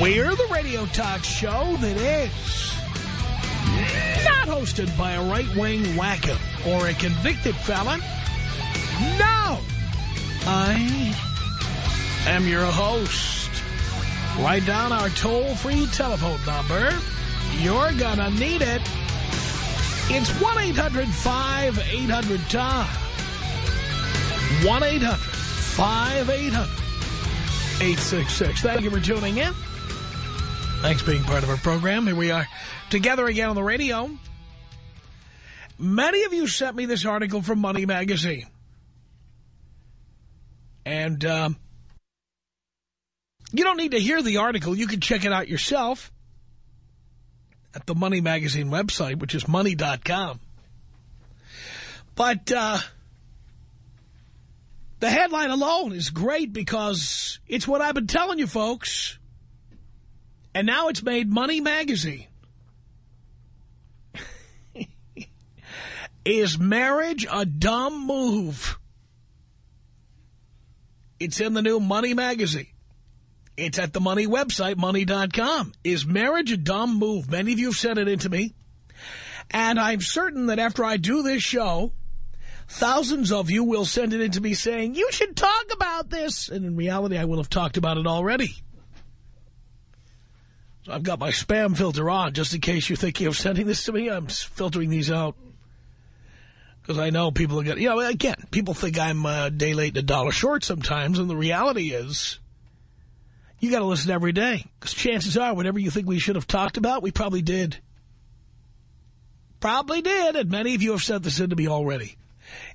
We're the radio talk show that is not hosted by a right-wing wacko or a convicted felon. No! I am your host. Write down our toll-free telephone number. You're gonna need it. It's 1-800-5800-TOM. 1-800-5800-866. Thank you for tuning in. Thanks for being part of our program. Here we are together again on the radio. Many of you sent me this article from Money Magazine. And um, you don't need to hear the article. You can check it out yourself at the Money Magazine website, which is money.com. But uh, the headline alone is great because it's what I've been telling you folks. And now it's made Money Magazine. is marriage a dumb move? It's in the new Money Magazine. It's at the Money website, money.com. Is marriage a dumb move? Many of you have sent it in to me. And I'm certain that after I do this show, thousands of you will send it in to me saying, you should talk about this. And in reality, I will have talked about it already. I've got my spam filter on, just in case you're thinking of sending this to me. I'm filtering these out. Because I know people are going to, you know, again, people think I'm a day late and a dollar short sometimes. And the reality is, you got to listen every day. Because chances are, whatever you think we should have talked about, we probably did. Probably did. And many of you have sent this in to me already.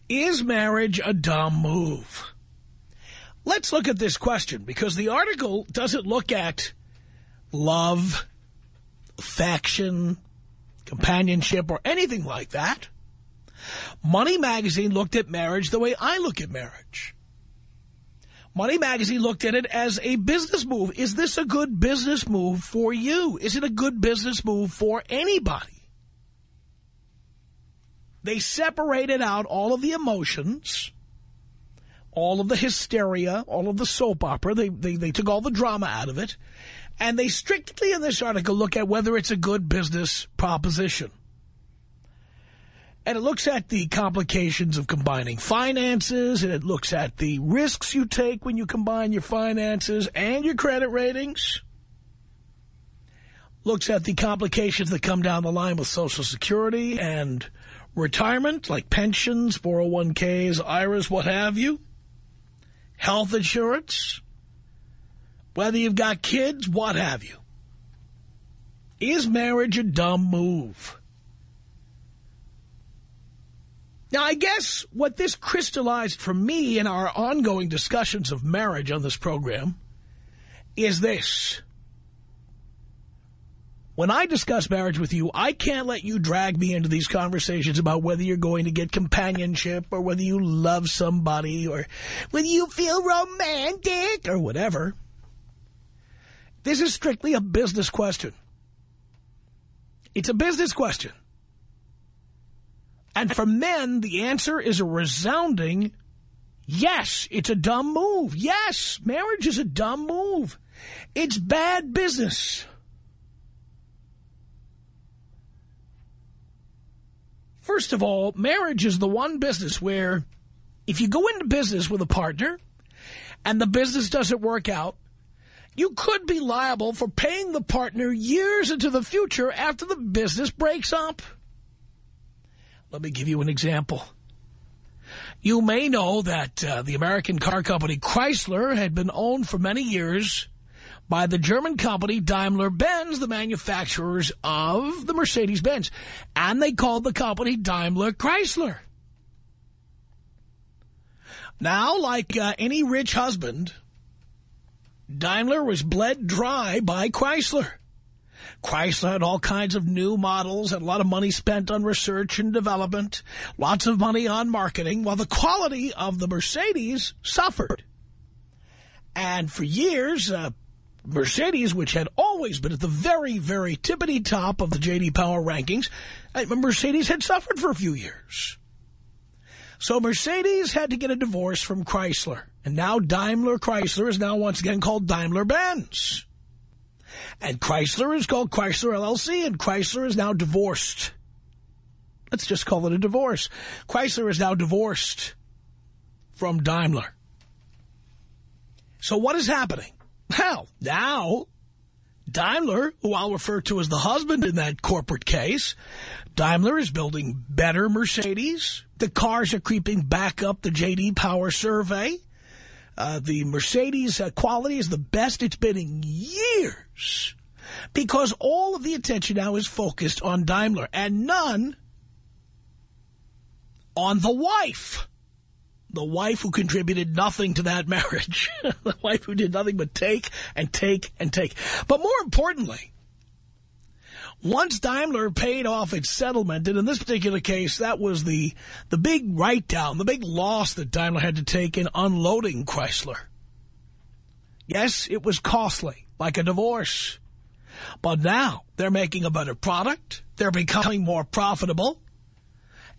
Is marriage a dumb move? Let's look at this question. Because the article doesn't look at love, affection, companionship, or anything like that. Money Magazine looked at marriage the way I look at marriage. Money Magazine looked at it as a business move. Is this a good business move for you? Is it a good business move for anybody? They separated out all of the emotions, all of the hysteria, all of the soap opera. They, they, they took all the drama out of it. And they strictly in this article look at whether it's a good business proposition. And it looks at the complications of combining finances, and it looks at the risks you take when you combine your finances and your credit ratings. Looks at the complications that come down the line with Social Security and retirement, like pensions, 401ks, IRAs, what have you. Health insurance. Whether you've got kids, what have you. Is marriage a dumb move? Now, I guess what this crystallized for me in our ongoing discussions of marriage on this program is this. When I discuss marriage with you, I can't let you drag me into these conversations about whether you're going to get companionship or whether you love somebody or whether you feel romantic or whatever. This is strictly a business question. It's a business question. And for men, the answer is a resounding yes. It's a dumb move. Yes, marriage is a dumb move. It's bad business. First of all, marriage is the one business where if you go into business with a partner and the business doesn't work out, you could be liable for paying the partner years into the future after the business breaks up. Let me give you an example. You may know that uh, the American car company Chrysler had been owned for many years by the German company Daimler-Benz, the manufacturers of the Mercedes-Benz. And they called the company Daimler-Chrysler. Now, like uh, any rich husband, Daimler was bled dry by Chrysler. Chrysler had all kinds of new models, had a lot of money spent on research and development, lots of money on marketing, while the quality of the Mercedes suffered. And for years, uh, Mercedes, which had always been at the very, very tippity top of the J.D. Power rankings, uh, Mercedes had suffered for a few years. So Mercedes had to get a divorce from Chrysler. And now Daimler Chrysler is now once again called Daimler-Benz. And Chrysler is called Chrysler LLC, and Chrysler is now divorced. Let's just call it a divorce. Chrysler is now divorced from Daimler. So what is happening? Well, now Daimler, who I'll refer to as the husband in that corporate case, Daimler is building better Mercedes. The cars are creeping back up the J.D. Power survey. Uh, the Mercedes uh, quality is the best it's been in years because all of the attention now is focused on Daimler and none on the wife. The wife who contributed nothing to that marriage. the wife who did nothing but take and take and take. But more importantly, once Daimler paid off its settlement, and in this particular case, that was the, the big write-down, the big loss that Daimler had to take in unloading Chrysler. Yes, it was costly, like a divorce. But now they're making a better product. They're becoming more profitable.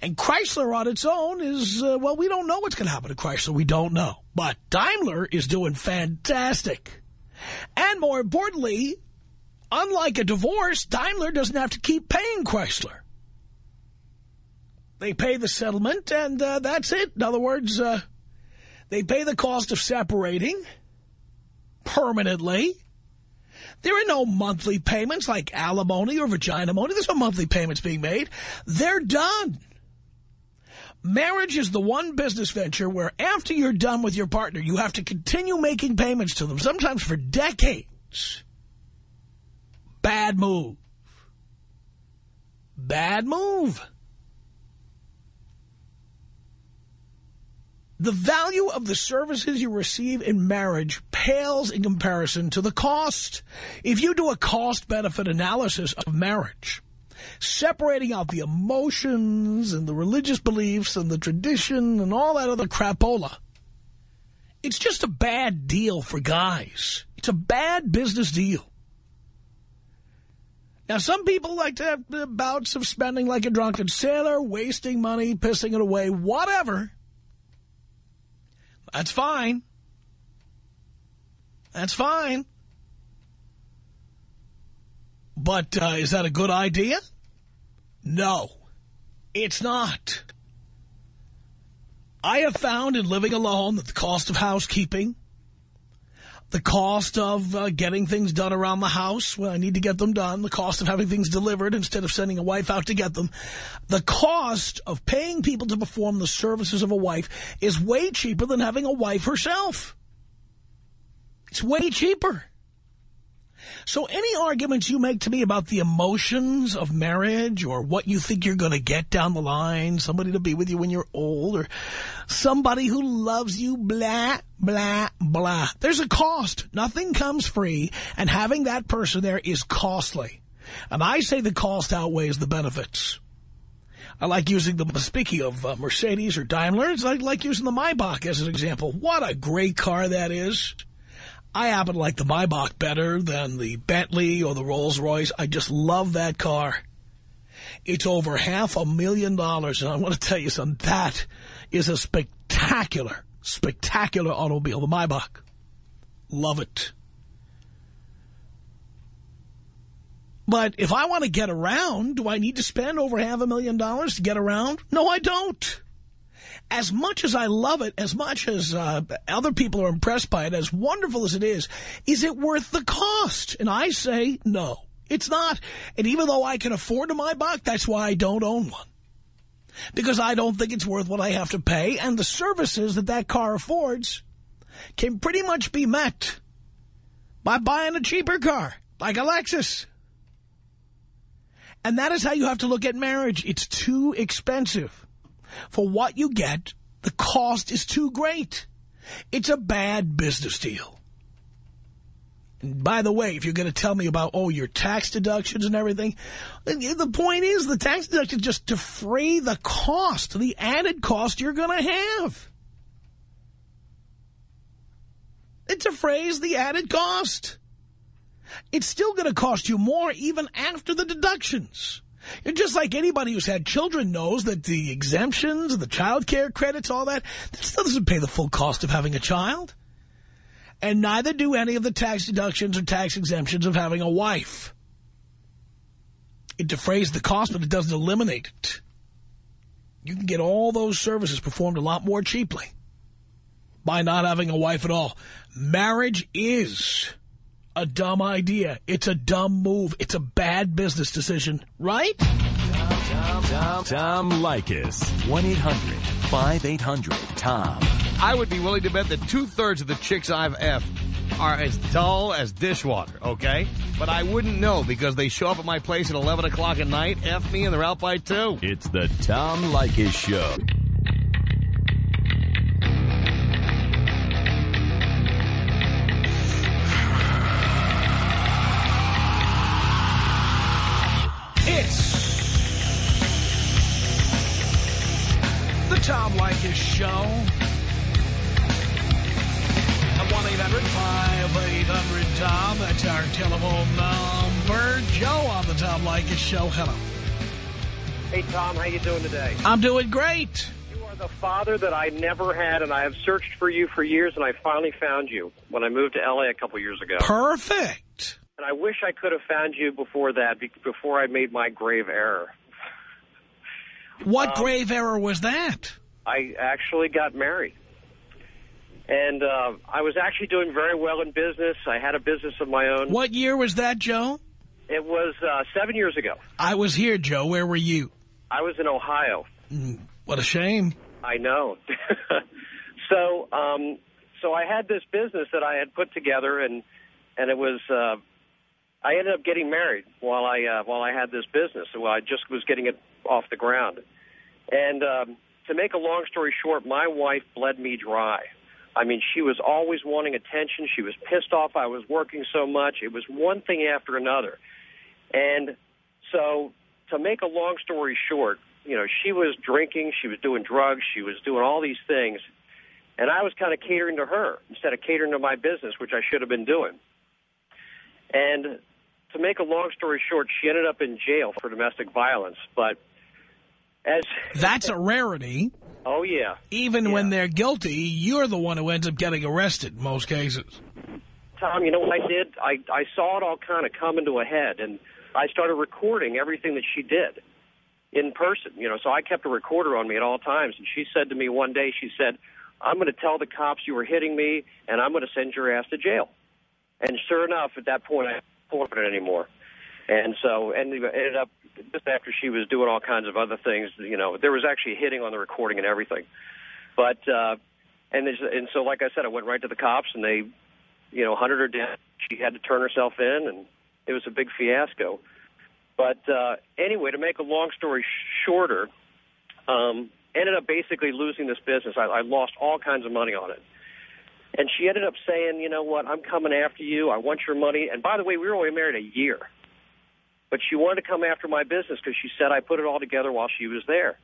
And Chrysler on its own is, uh, well, we don't know what's going to happen to Chrysler. We don't know. But Daimler is doing fantastic. And more importantly, unlike a divorce, Daimler doesn't have to keep paying Chrysler. They pay the settlement, and uh, that's it. In other words, uh, they pay the cost of separating permanently. There are no monthly payments like alimony or vagina money. There's no monthly payments being made. They're done. Marriage is the one business venture where after you're done with your partner, you have to continue making payments to them, sometimes for decades. Bad move. Bad move. The value of the services you receive in marriage pales in comparison to the cost. If you do a cost-benefit analysis of marriage, separating out the emotions and the religious beliefs and the tradition and all that other crapola, it's just a bad deal for guys. It's a bad business deal. Now, some people like to have bouts of spending like a drunken sailor, wasting money, pissing it away, whatever. That's fine. That's fine. But uh, is that a good idea? No, it's not. I have found in living alone that the cost of housekeeping the cost of uh, getting things done around the house when I need to get them done, the cost of having things delivered instead of sending a wife out to get them, the cost of paying people to perform the services of a wife is way cheaper than having a wife herself. It's way cheaper. So any arguments you make to me about the emotions of marriage or what you think you're going to get down the line, somebody to be with you when you're old or somebody who loves you, blah, blah, blah. There's a cost. Nothing comes free, and having that person there is costly. And I say the cost outweighs the benefits. I like using the, speaking of uh, Mercedes or Daimlers, I like using the Maybach as an example. What a great car that is. I happen to like the Maybach better than the Bentley or the Rolls-Royce. I just love that car. It's over half a million dollars, and I want to tell you something. That is a spectacular, spectacular automobile, the Maybach. Love it. But if I want to get around, do I need to spend over half a million dollars to get around? No, I don't as much as I love it, as much as uh, other people are impressed by it, as wonderful as it is, is it worth the cost? And I say no, it's not. And even though I can afford a Maybach, that's why I don't own one. Because I don't think it's worth what I have to pay, and the services that that car affords can pretty much be met by buying a cheaper car, like a Lexus. And that is how you have to look at marriage. It's too expensive. For what you get, the cost is too great. It's a bad business deal. By the way, if you're going to tell me about, oh, your tax deductions and everything, the point is the tax deductions just defray the cost, the added cost you're going to have. It defrays the added cost. It's still going to cost you more even after the deductions. And just like anybody who's had children knows that the exemptions, the child care credits, all that, that still doesn't pay the full cost of having a child. And neither do any of the tax deductions or tax exemptions of having a wife. It defrays the cost, but it doesn't eliminate it. You can get all those services performed a lot more cheaply by not having a wife at all. Marriage is a dumb idea. It's a dumb move. It's a bad business decision, right? Tom, Tom, Tom Leykis. 1-800-5800-TOM. I would be willing to bet that two-thirds of the chicks I've effed are as dull as dishwater, okay? But I wouldn't know because they show up at my place at 11 o'clock at night, F me, and they're out by 2. It's the Tom Leykis Show. Tom Leykis Show. At 1-800-5800-TOM. That's our telephone number. Joe on the Tom Leykis Show. Hello. Hey, Tom, how you doing today? I'm doing great. You are the father that I never had, and I have searched for you for years, and I finally found you when I moved to L.A. a couple years ago. Perfect. And I wish I could have found you before that, before I made my grave error. What grave error was that? I actually got married. And uh, I was actually doing very well in business. I had a business of my own. What year was that, Joe? It was uh, seven years ago. I was here, Joe. Where were you? I was in Ohio. What a shame. I know. so, um, so I had this business that I had put together, and and it was. Uh, I ended up getting married while I uh, while I had this business. Well, I just was getting it off the ground. And um, to make a long story short, my wife bled me dry. I mean, she was always wanting attention. She was pissed off I was working so much. It was one thing after another. And so, to make a long story short, you know, she was drinking, she was doing drugs, she was doing all these things, and I was kind of catering to her instead of catering to my business, which I should have been doing. And to make a long story short, she ended up in jail for domestic violence. But as That's a rarity. oh yeah, Even when they're guilty, you're the one who ends up getting arrested in most cases. Tom, you know what I did? I I saw it all kind of coming to a head, and I started recording everything that she did in person. You know, so I kept a recorder on me at all times. And she said to me one day, she said, "I'm going to tell the cops you were hitting me, and I'm going to send your ass to jail." And sure enough, at that point, I it anymore. And so, and ended up just after she was doing all kinds of other things. You know, there was actually hitting on the recording and everything. But uh, and and so, like I said, I went right to the cops, and they, you know, hunted her down. She had to turn herself in, and it was a big fiasco. But uh, anyway, to make a long story shorter, um, ended up basically losing this business. I, I lost all kinds of money on it. And she ended up saying, you know what, I'm coming after you. I want your money. And by the way, we were only married a year. But she wanted to come after my business because she said I put it all together while she was there.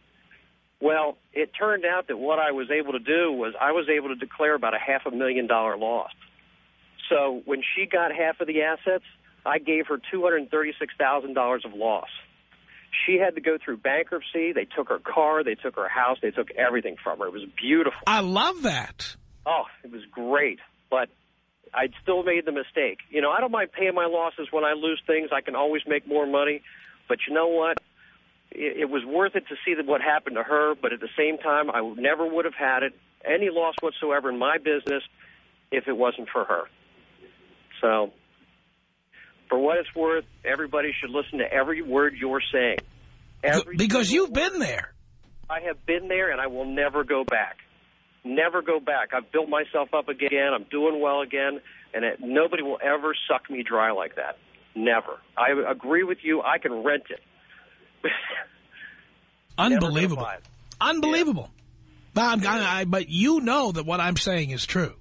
Well, it turned out that what I was able to do was I was able to declare about a half a million dollar loss. So when she got half of the assets, I gave her $236,000 of loss. She had to go through bankruptcy. They took her car. They took her house. They took everything from her. It was beautiful. I love that. Oh, it was great. But I'd still made the mistake. You know, I don't mind paying my losses when I lose things. I can always make more money. But you know what? It, it was worth it to see that what happened to her. But at the same time, I never would have had it, any loss whatsoever in my business if it wasn't for her. So, for what it's worth, everybody should listen to every word you're saying. Every Because you've been there. I have been there, and I will never go back. Never go back. I've built myself up again. I'm doing well again, and it, nobody will ever suck me dry like that. Never. I agree with you. I can rent it. Unbelievable. it. Unbelievable. But, I'm, I, I- but you know that what I'm saying is true.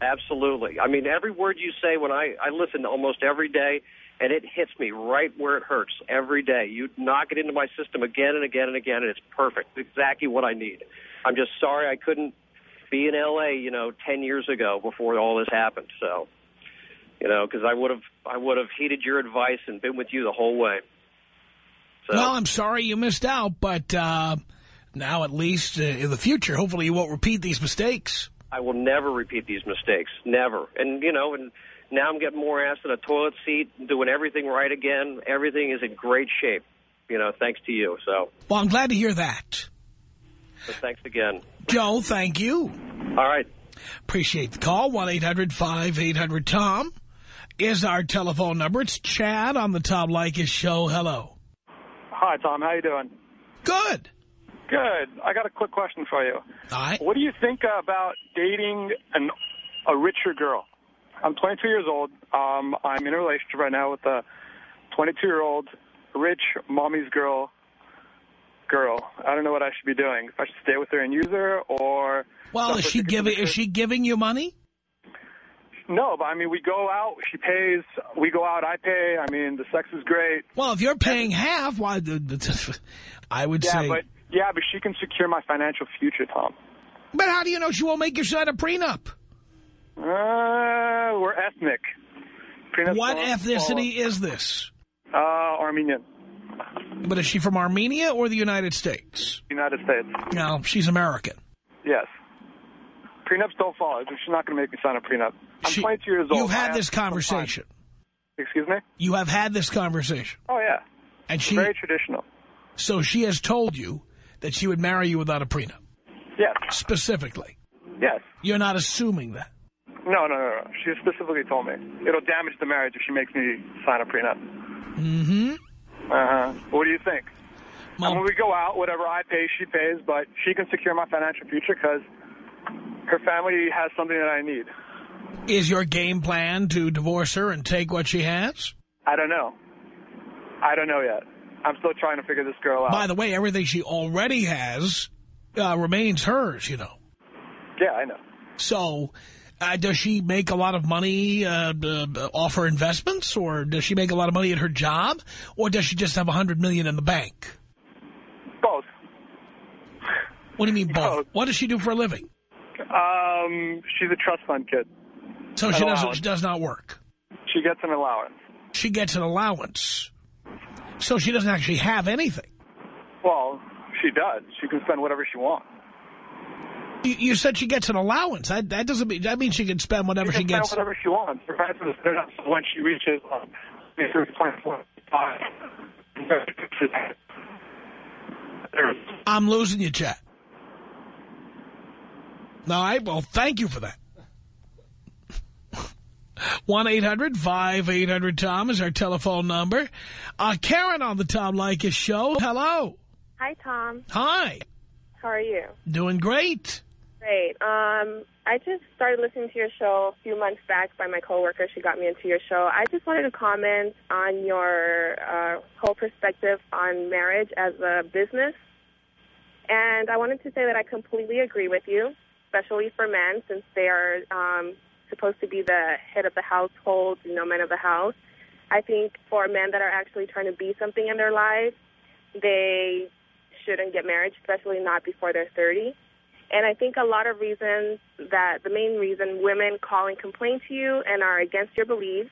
Absolutely. I mean, every word you say when I, I listen almost every day, and it hits me right where it hurts every day. You knock it into my system again and again and again, and it's perfect. It's exactly what I need. I'm just sorry I couldn't be in L.A., you know, 10 years ago before all this happened. So, you know, because I would have I would have heeded your advice and been with you the whole way. So, Well, I'm sorry you missed out, but uh, now at least uh, in the future, hopefully you won't repeat these mistakes. I will never repeat these mistakes. Never. And, you know, and now I'm getting more ass than a toilet seat, doing everything right again. Everything is in great shape, you know, thanks to you. So, Well, I'm glad to hear that. So thanks again. Joe, thank you. All right. Appreciate the call. 1-800-5800-TOM is our telephone number. It's Chad on the Tom Leykis show. Hello. Hi, Tom. How you doing? Good. Good. I got a quick question for you. All right. What do you think about dating an, a richer girl? I'm 22 years old. Um, I'm in a relationship right now with a 22-year-old rich mommy's girl. Girl. I don't know what I should be doing. If I should stay with her and use her, or Well, is she giving is she giving you money? No, but I mean, we go out. She pays. We go out. I pay. I mean, the sex is great. Well, if you're paying half, why? I would Yeah, say. but yeah, but she can secure my financial future, Tom. But how do you know she won't make you sign a prenup? Uh, we're ethnic. Prenups What ethnicity is this? Uh, Armenian, But is she from Armenia or the United States? United States. No, she's American. Yes. Prenups don't follow. She's not going to make me sign a prenup. I'm She- 22 years old. You've had this conversation. Excuse me? You have had this conversation. Oh, yeah. And she, Very traditional. so she has told you that she would marry you without a prenup, Yes. specifically. Yes. You're not assuming that. No, no, no, no. She specifically told me. It'll damage the marriage if she makes me sign a prenup. Mm-hmm. Uh-huh. What do you think? When we go out, whatever I pay, she pays, but she can secure my financial future because her family has something that I need. is your game plan to divorce her and take what she has? I don't know. I don't know yet. I'm still trying to figure this girl out. By the way, everything she already has uh, remains hers, you know. yeah, I know. So uh, does she make a lot of money uh, uh, off her investments, or does she make a lot of money at her job, or does she just have a 100 million in the bank? Both. What do you mean both? Both. What does she do for a living? Um, she's a trust fund kid. So she doesn't. She does not work. She gets an allowance. She gets an allowance. So she doesn't actually have anything. Well, she does. She can spend whatever she wants. You, you said she gets an allowance. That that doesn't mean that means she can spend whatever She she gets. whatever she wants. Her parents will spend it when she reaches um, 24, I'm losing you, Chad. All right. Well, thank you for that. 1-800-5800-TOM is our telephone number. Uh, Karen on the Tom Leykis show. Hello. Hi, Tom. Hi. How are you? Doing great. Great. Um, I just started listening to your show a few months back by my coworker. She got me into your show. I just wanted to comment on your uh, whole perspective on marriage as a business. And I wanted to say that I completely agree with you, especially for men, since they are um, supposed to be the head of the household, you know, men of the house. I think for men that are actually trying to be something in their lives, they shouldn't get married, especially not before they're 30. And I think a lot of reasons that the main reason women call and complain to you and are against your beliefs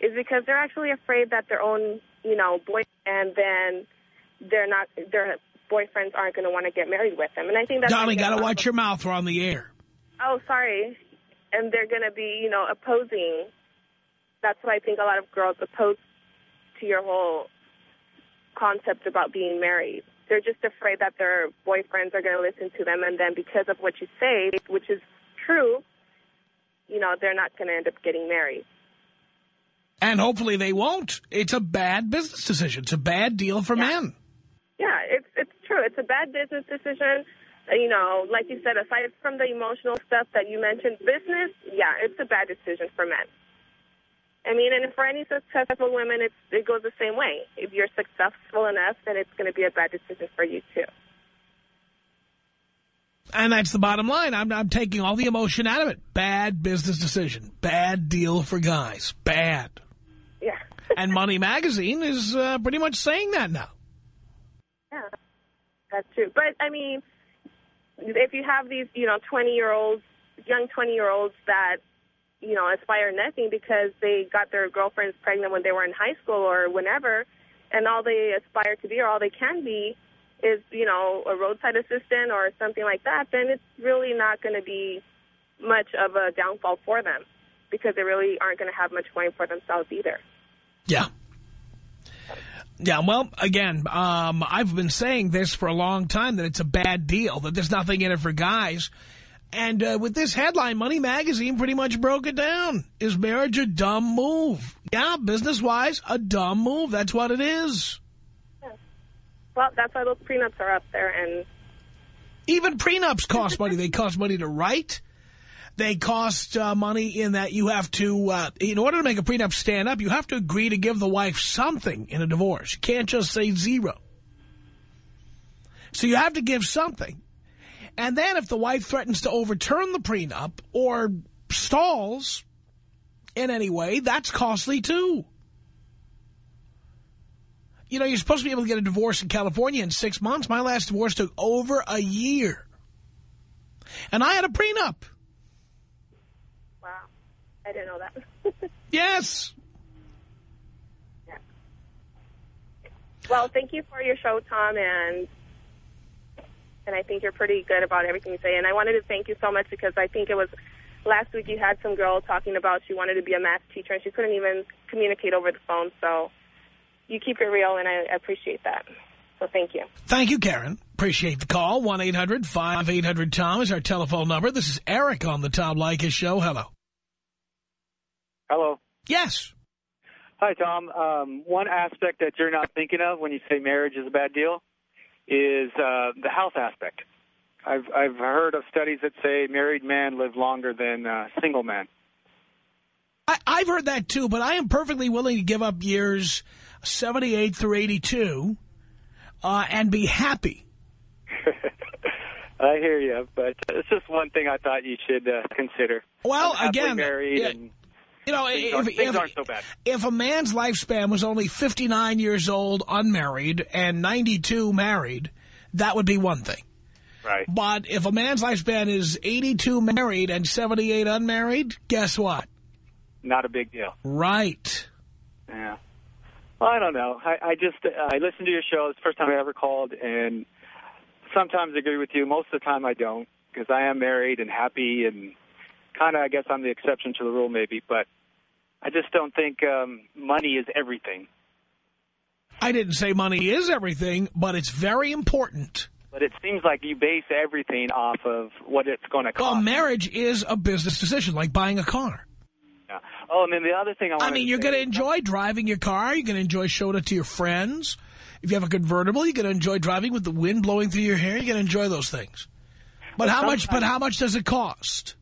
is because they're actually afraid that their own, you know, boy and then they're not their boyfriends aren't going to want to get married with them. And I think that's Darling, got to watch your mouth. We're on the air. Oh, sorry. And they're going to be, you know, opposing. That's what I think a lot of girls oppose to your whole concept about being married. They're just afraid that their boyfriends are going to listen to them, and then because of what you say, which is true, you know, they're not going to end up getting married. And hopefully they won't. It's a bad business decision. It's a bad deal for men. Yeah, it's it's true. It's a bad business decision. Uh, You know, like you said, aside from the emotional stuff that you mentioned, business, yeah, it's a bad decision for men. I mean, and for any successful women, it's, it goes the same way. If you're successful enough, then it's going to be a bad decision for you, too. And that's the bottom line. I'm, I'm taking all the emotion out of it. Bad business decision. Bad deal for guys. Bad. Yeah. And Money Magazine is uh, pretty much saying that now. Yeah, that's true. But, I mean, if you have these, you know, 20-year-olds, young 20-year-olds that, you know, aspire nothing because they got their girlfriends pregnant when they were in high school or whenever, and all they aspire to be or all they can be is, you know, a roadside assistant or something like that, then it's really not going to be much of a downfall for them because they really aren't going to have much going for themselves either. Yeah. Yeah, well, again, um, I've been saying this for a long time, that it's a bad deal, that there's nothing in it for guys. And uh, with this headline, Money Magazine pretty much broke it down. Is marriage a dumb move? Yeah, business-wise, a dumb move. That's what it is. Well, that's why those prenups are up there, and Even prenups cost money. They cost money to write. They cost uh, money in that you have to, uh, in order to make a prenup stand up, you have to agree to give the wife something in a divorce. You can't just say zero. So you have to give something. And then if the wife threatens to overturn the prenup or stalls in any way, that's costly too. You know, you're supposed to be able to get a divorce in California in six months. My last divorce took over a year. And I had a prenup. wow, I didn't know that. Yes. Yeah. well, thank you for your show, Tom, and and I think you're pretty good about everything you say. And I wanted to thank you so much because I think it was last week you had some girl talking about she wanted to be a math teacher and she couldn't even communicate over the phone. So you keep it real, and I appreciate that. So thank you. Thank you, Karen. Appreciate the call. 1-800-5800-TOM is our telephone number. This is Eric on the Tom Leykis Show. Hello. Hello. Yes. Hi, Tom. Um, one aspect that you're not thinking of when you say marriage is a bad deal is uh, the health aspect. I've I've heard of studies that say married men live longer than uh, single men. I, I've heard that too, but I am perfectly willing to give up years 78 through 82 uh, and be happy. I hear you, but it's just one thing I thought you should uh, consider. Well, again, married yeah, and You know, things, if, aren't, things if, aren't so bad. if a man's lifespan was only 59 years old unmarried and 92 married, that would be one thing. Right. But if a man's lifespan is 82 married and 78 unmarried, guess what? Not a big deal. Right. Yeah. Well, I don't know. I, I just I listened to your show. It's the first time I ever called, and sometimes I agree with you. Most of the time I don't because I am married and happy, and kind of I guess I'm the exception to the rule maybe. But I just don't think um, money is everything. I didn't say money is everything, but it's very important. But it seems like you base everything off of what it's going to cost. Well, marriage is a business decision, like buying a car. Yeah. Oh, and then the other thing I I mean, you're going to enjoy driving your car. You're going to enjoy showing it to your friends. If you have a convertible, you're going to enjoy driving with the wind blowing through your hair. You're going to enjoy those things. But But how much? But how much does it cost?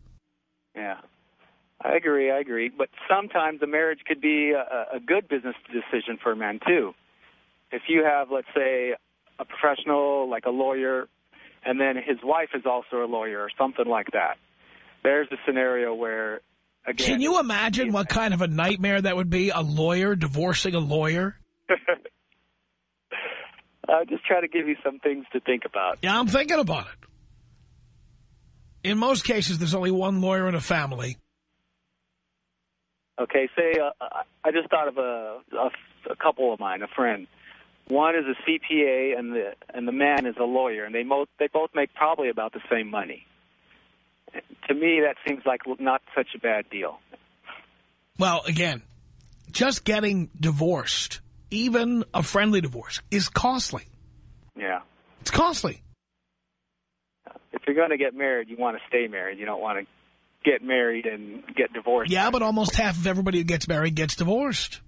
Yeah, I agree. I agree. But sometimes a marriage could be a, a good business decision for a man too. If you have, let's say, a professional like a lawyer, and then his wife is also a lawyer or something like that. There's a scenario where, again, Can you imagine what kind of a nightmare that would be? A lawyer divorcing a lawyer? I'll just try to give you some things to think about. Yeah, I'm thinking about it. In most cases, there's only one lawyer in a family. Okay, say uh, I just thought of a, a a couple of mine, a friend. One is a CPA, and the and the man is a lawyer, and they both they both make probably about the same money. To me, that seems like not such a bad deal. Well, again, just getting divorced, even a friendly divorce, is costly. Yeah. It's costly. If you're going to get married, you want to stay married. You don't want to get married and get divorced. Yeah, but almost half of everybody who gets married gets divorced.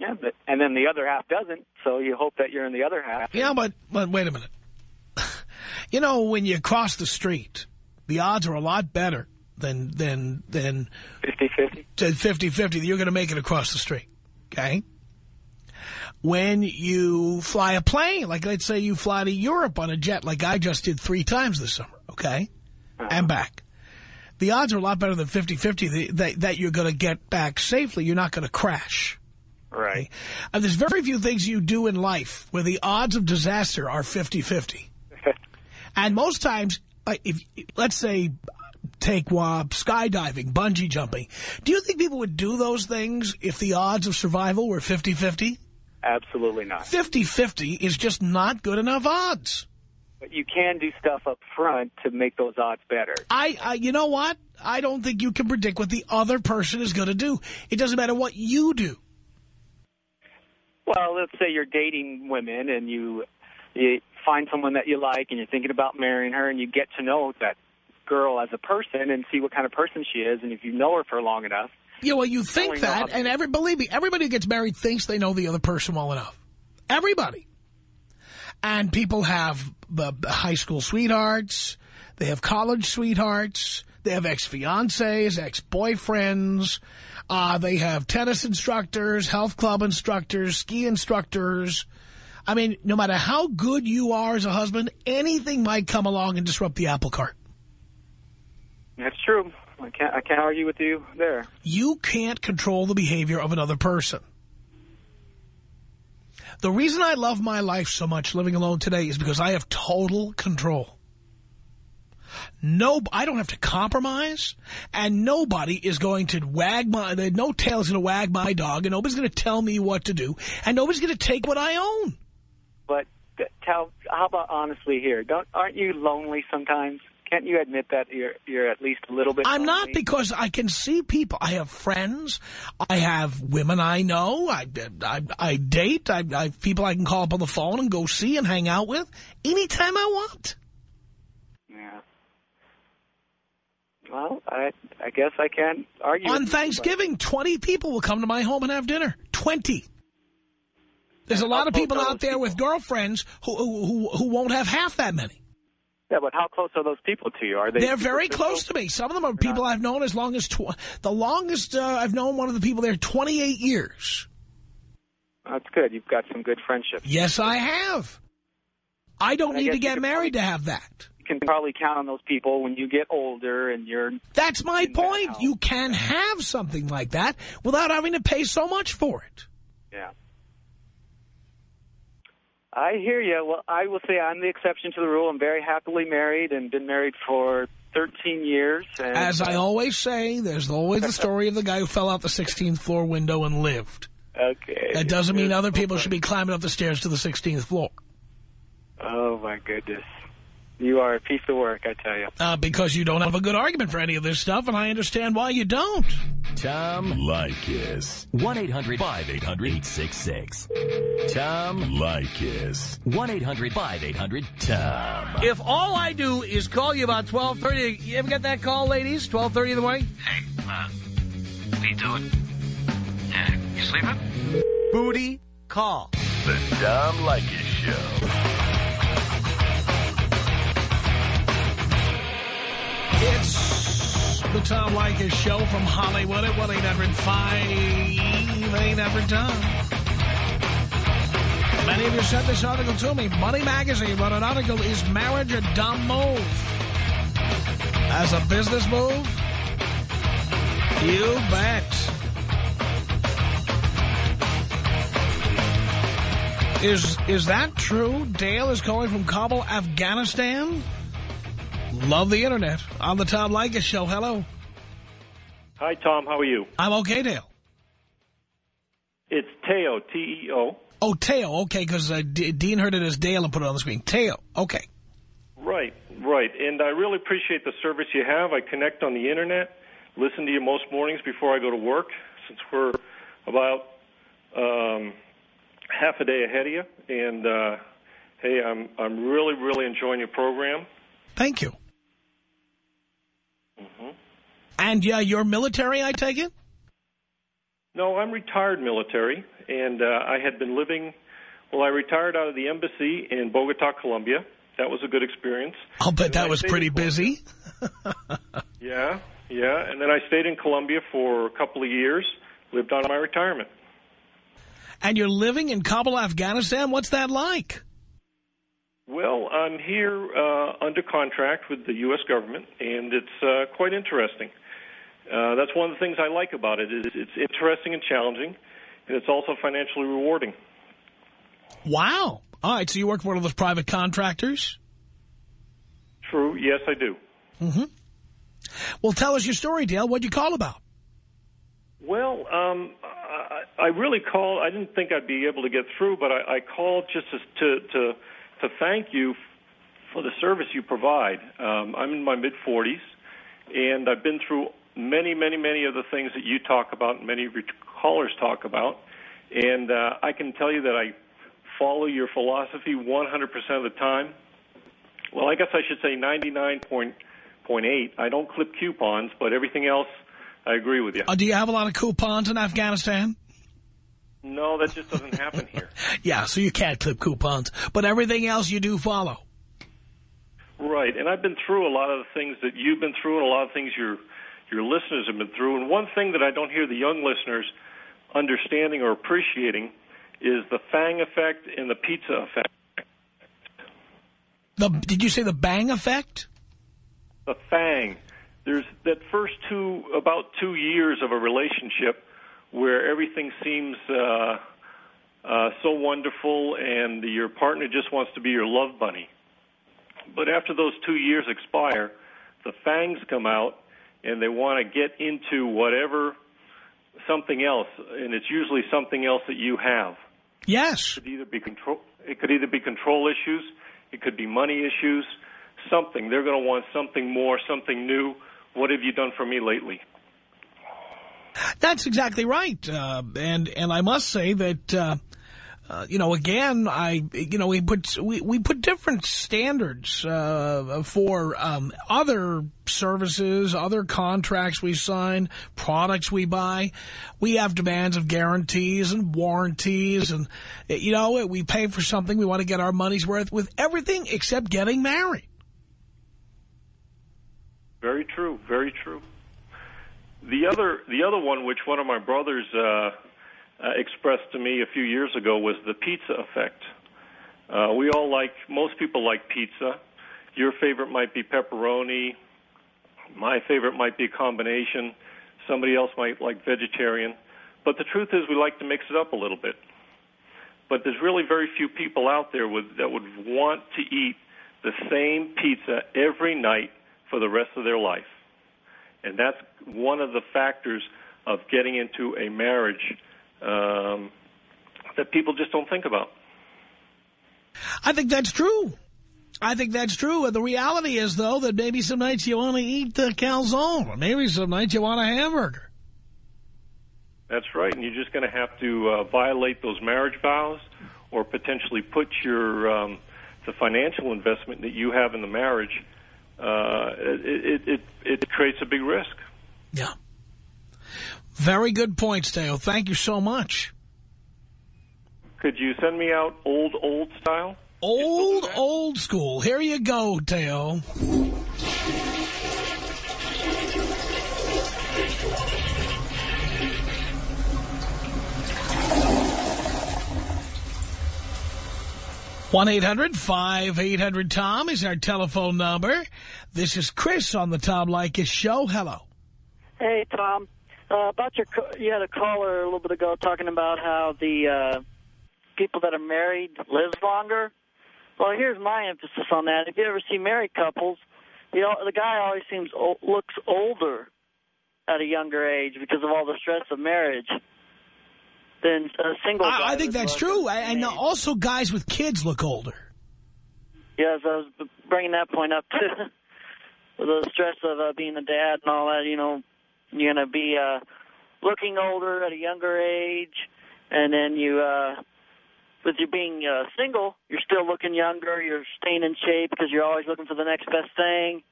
Yeah, but and then the other half doesn't. So you hope that you're in the other half. Yeah, but, but wait a minute. You know, when you cross the street, the odds are a lot better than than than 50-50. 50-50 that you're going to make it across the street. Okay? When you fly a plane, like let's say you fly to Europe on a jet like I just did three times this summer. okay, uh-huh. and back. The odds are a lot better than 50-50 that, that you're going to get back safely. You're not going to crash. Right. And there's very few things you do in life where the odds of disaster are 50-50. and most times, uh, if let's say, take uh, skydiving, bungee jumping, do you think people would do those things if the odds of survival were 50-50? Absolutely not. 50-50 is just not good enough odds. But you can do stuff up front to make those odds better. I, I, you know what? I don't think you can predict what the other person is going to do. It doesn't matter what you do. Well, let's say you're dating women and you you find someone that you like and you're thinking about marrying her and you get to know that girl as a person and see what kind of person she is and if you know her for long enough. Yeah, well, you think that, and every, believe me, everybody who gets married thinks they know the other person well enough. Everybody. And people have uh, high school sweethearts, they have college sweethearts, they have ex-fiancés, ex-boyfriends, uh, they have tennis instructors, health club instructors, ski instructors. I mean, no matter how good you are as a husband, anything might come along and disrupt the apple cart. That's true. I can't I can't argue with you there. You can't control the behavior of another person. The reason I love my life so much living alone today is because I have total control. No, I don't have to compromise, and nobody is going to wag my, no tail is going to wag my dog, and nobody's going to tell me what to do, and nobody's going to take what I own. But tell how about honestly here? Don't aren't you lonely sometimes? Can't you admit that you're you're at least a little bit I'm not because I can see people. I have friends. I have women I know. I, I, I date. I, I have people I can call up on the phone and go see and hang out with anytime I want. Yeah. Well, I I guess I can't argue. On with you, but- Thanksgiving, 20 people will come to my home and have dinner. 20. There's a lot of people out there with people? girlfriends who, who, who won't have half that many. Yeah, but how close are those people to you? Are they? They're very close to me. Some of them are people I've known as long as... Tw the longest uh, I've known one of the people there 28 years. That's good. You've got some good friendships. Yes, I have. I don't I need to get married to have that. You can probably count on those people when you get older and you're. That's my that point. You can have something like that without having to pay so much for it. Yeah. I hear you. Well, I will say I'm the exception to the rule. I'm very happily married and been married for 13 years. And, As I uh, always say, there's always the story of the guy who fell out the 16th floor window and lived. Okay. That doesn't mean other people should be climbing up the stairs to the 16th floor. Oh, my goodness. You are a piece of work, I tell you. Uh, because you don't have a good argument for any of this stuff, and I understand why you don't. Tom Leykis. 1-800-5800-866. Tom Leykis. 1-800-5800-TOM. If all I do is call you about 1230, you ever get that call, ladies? 1230 in the morning? Hey, uh, what are you doing? Yeah, you sleeping? Booty call. The Tom Leykis Show. It's the Tom Leykis Show from Hollywood at 1-800-5800-TOM. Many of you sent this article to me. Money Magazine wrote an article, Is Marriage a Dumb Move? As a business move? You bet. Is is that true? Dale is calling from Kabul, Afghanistan? Love the Internet. On the Tom Leykis Show. Hello. Hi, Tom. How are you? I'm okay, Dale. It's Teo, T-E-O. Oh, Teo. Okay, because uh, Dean heard it as Dale and put it on the screen. Teo. Okay. Right, right. And I really appreciate the service you have. I connect on the Internet, listen to you most mornings before I go to work, since we're about um, half a day ahead of you. And, uh, hey, I'm, I'm really, really enjoying your program. Thank you. And yeah, you're military, I take it? No, I'm retired military, and uh, I had been living. Well, I retired out of the embassy in Bogota, Colombia. That was a good experience. I'll bet And that was pretty busy. Yeah, yeah. And then I stayed in Colombia for a couple of years, lived on my retirement. And you're living in Kabul, Afghanistan? What's that like? Well, I'm here uh, under contract with the U.S. government, and it's uh, quite interesting. Uh, that's one of the things I like about it. Is it's interesting and challenging, and it's also financially rewarding. Wow. All right, so you work for one of those private contractors? True. Yes, I do. Mm-hmm. Well, tell us your story, Dale. What'd you call about? Well, um, I, I really called. I didn't think I'd be able to get through, but I, I called just to to to thank you for the service you provide. Um, I'm in my mid 40s, and I've been through many, many, many of the things that you talk about, and many of your callers talk about, and uh, I can tell you that I follow your philosophy 100% of the time. Well, I guess I should say 99.8. I don't clip coupons, but everything else, I agree with you. Uh, do you have a lot of coupons in Afghanistan? No, that just doesn't happen here. Yeah, so you can't clip coupons, but everything else you do follow. Right, and I've been through a lot of the things that you've been through and a lot of things your your listeners have been through. And one thing that I don't hear the young listeners understanding or appreciating is the FANG effect and the pizza effect. The Did you say the bang effect? The FANG. There's that first two, about two years of a relationship where everything seems uh, uh, so wonderful and your partner just wants to be your love bunny. But after those two years expire, the fangs come out and they want to get into whatever something else, and it's usually something else that you have. Yes. It could either be control. It could either be control issues. It could be money issues. Something. They're going to want something more, something new. What have you done for me lately? That's exactly right. Uh, and and I must say that, uh, uh, you know, again, I, you know, we put we, we put different standards uh, for um, other services, other contracts we sign, products we buy. We have demands of guarantees and warranties, and you know, we pay for something we want to get our money's worth with everything except getting married. Very true. Very true. The other, the other one, which one of my brothers uh, uh, expressed to me a few years ago, was the pizza effect. Uh, we all like, most people like pizza. Your favorite might be pepperoni. My favorite might be a combination. Somebody else might like vegetarian. But the truth is, we like to mix it up a little bit. But there's really very few people out there with, that would want to eat the same pizza every night for the rest of their life. And that's one of the factors of getting into a marriage um, that people just don't think about. I think that's true. I think that's true. And the reality is, though, that maybe some nights you want to eat the calzone. Or maybe some nights you want a hamburger. That's right. And you're just going to have to uh, violate those marriage vows or potentially put your um, the financial investment that you have in the marriage uh, it, it, it creates a big risk. Yeah. Very good points, Dale. Thank you so much. Could you send me out old, old style? Old, old school. Here you go, Dale. 1-800-5800-TOM is our telephone number. This is Chris on the Tom Leykis show. Hello. Hey, Tom. Uh, about your, you had a caller a little bit ago talking about how the uh, people that are married live longer. Well, here's my emphasis on that. If you ever see married couples, you know, the guy always seems looks older at a younger age because of all the stress of marriage than a single I, I think that's true. And also guys with kids look older. Yes, I was bringing that point up, too. the stress of uh, being a dad and all that, you know, you're going to be uh, looking older at a younger age. And then you, uh, with you being uh, single, you're still looking younger. You're staying in shape because you're always looking for the next best thing.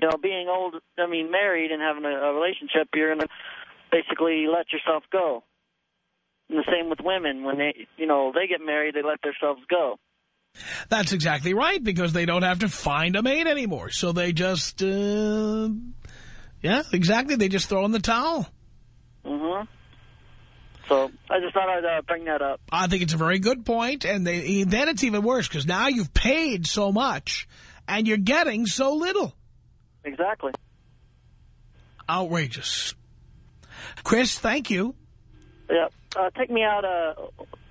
You know, being old, I mean, married and having a, a relationship, you're going to basically let yourself go. And the same with women. When they, you know, they get married, they let themselves go. That's exactly right, because they don't have to find a mate anymore. So they just, uh, yeah, exactly. They just throw in the towel. Mm-hmm. So I just thought I'd uh, bring that up. I think it's a very good point, and they, then it's even worse because now you've paid so much and you're getting so little. Exactly. Outrageous. Chris, thank you. Yeah. Uh, take me out. Uh,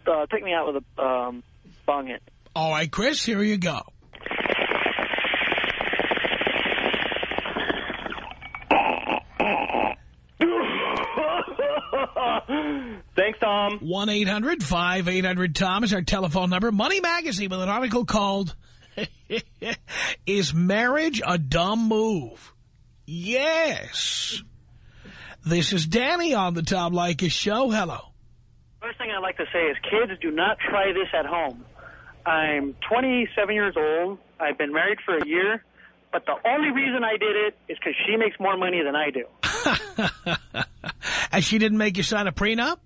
uh, take me out with a um, bong hit. All right, Chris, here you go. Thanks, Tom. 1-800-5800-TOM is our telephone number. Money Magazine with an article called Is Marriage a Dumb Move? Yes. This is Danny on the Tom Leykis show. Hello. First thing I'd like to say is kids, do not try this at home. I'm 27 years old. I've been married for a year. But the only reason I did it is because she makes more money than I do. and she didn't make you sign a prenup?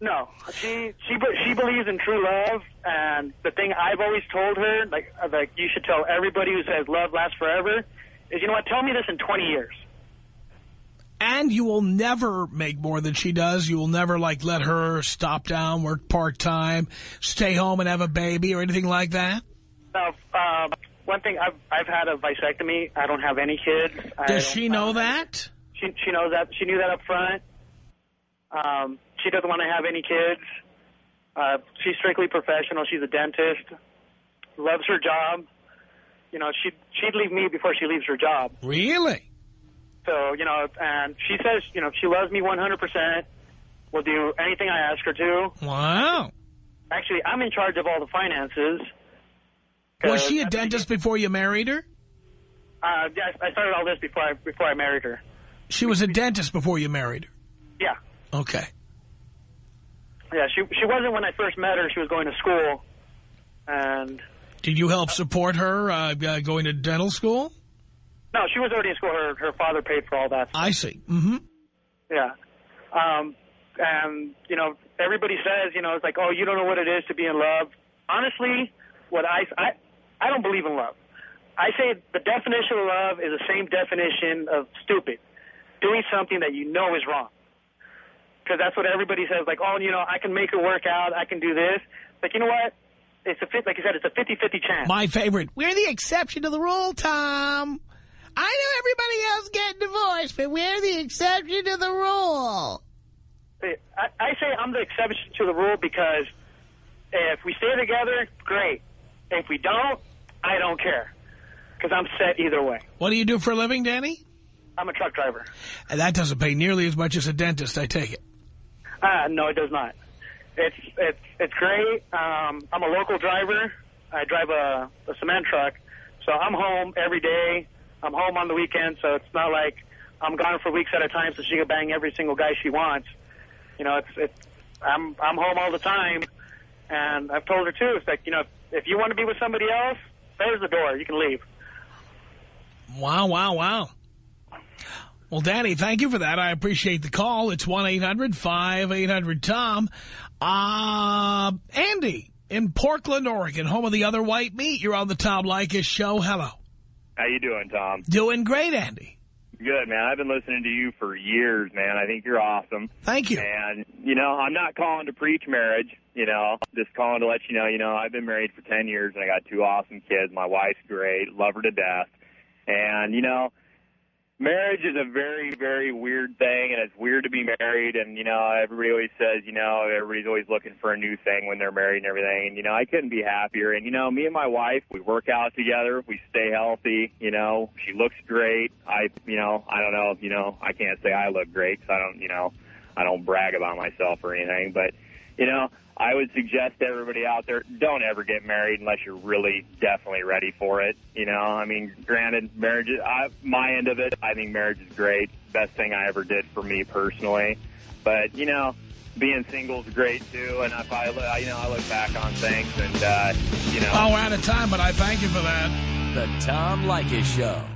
No. She she she believes in true love. And the thing I've always told her, like, like you should tell everybody who says love lasts forever, is, you know what, tell me this in 20 years. And you will never make more than she does. You will never, like, let her stop down, work part-time, stay home and have a baby or anything like that? Now, uh, one thing, I've I've had a vasectomy. I don't have any kids. Does she know that? She she knows that. She knew that up front. Um, she doesn't want to have any kids. Uh, she's strictly professional. She's a dentist. Loves her job. You know, she'd she'd leave me before she leaves her job. Really? So you know, and she says you know she loves me 100 percent. Will do anything I ask her to. Wow. Actually, I'm in charge of all the finances. Was she a dentist before you married her? Uh, yeah, I started all this before I before I married her. She was a dentist before you married her? Yeah. Okay. Yeah, she she wasn't when I first met her. She was going to school, and Did you help support her uh, uh, going to dental school? No, she was already in school. Her her father paid for all that. I see. Mm-hmm. Yeah. Um, and, you know, everybody says, you know, it's like, oh, you don't know what it is to be in love. Honestly, what I, I, I don't believe in love. I say the definition of love is the same definition of stupid. Doing something that you know is wrong. Because that's what everybody says, like, oh, you know, I can make it work out. I can do this. Like, you know what? It's a, like you said, it's a 50-50 chance. My favorite. We're the exception to the rule, Tom. I know everybody else getting divorced, but we're the exception to the rule. I, I say I'm the exception to the rule because if we stay together, great. If we don't, I don't care because I'm set either way. What do you do for a living, Danny? I'm a truck driver. And that doesn't pay nearly as much as a dentist, I take it. Uh, no, it does not. It's it's it's great. Um, I'm a local driver. I drive a, a cement truck, so I'm home every day. I'm home on the weekend, so it's not like I'm gone for weeks at a time, so she can bang every single guy she wants. You know, it's it's I'm I'm home all the time, and I've told her too. It's like you know, if you want to be with somebody else, there's the door. You can leave. Wow, wow, wow. Well, Danny, thank you for that. I appreciate the call. It's 1-800-5800-TOM. Uh, Andy in Portland, Oregon, home of the other white meat. You're on the Tom Leykis show. Hello. How you doing, Tom? Doing great, Andy. Good, man. I've been listening to you for years, man. I think you're awesome. Thank you. And, you know, I'm not calling to preach marriage, you know, just calling to let you know, you know, I've been married for 10 years and I got two awesome kids. My wife's great, love her to death. And, you know, marriage is a very, very weird thing, and it's weird to be married. And you know, everybody always says, you know, everybody's always looking for a new thing when they're married and everything. And you know, I couldn't be happier. And you know, me and my wife, we work out together, we stay healthy. You know, she looks great. I, you know, I don't know, you know, I can't say I look great because I don't, you know, I don't brag about myself or anything, but you know. I would suggest to everybody out there, don't ever get married unless you're really definitely ready for it. You know, I mean, granted, marriage, I, my end of it, I think marriage is great. Best thing I ever did for me personally. But, you know, being single is great too. And if I, you know, I look back on things and, uh, you know. Oh, we're out of time, but I thank you for that. The Tom Leykis Show.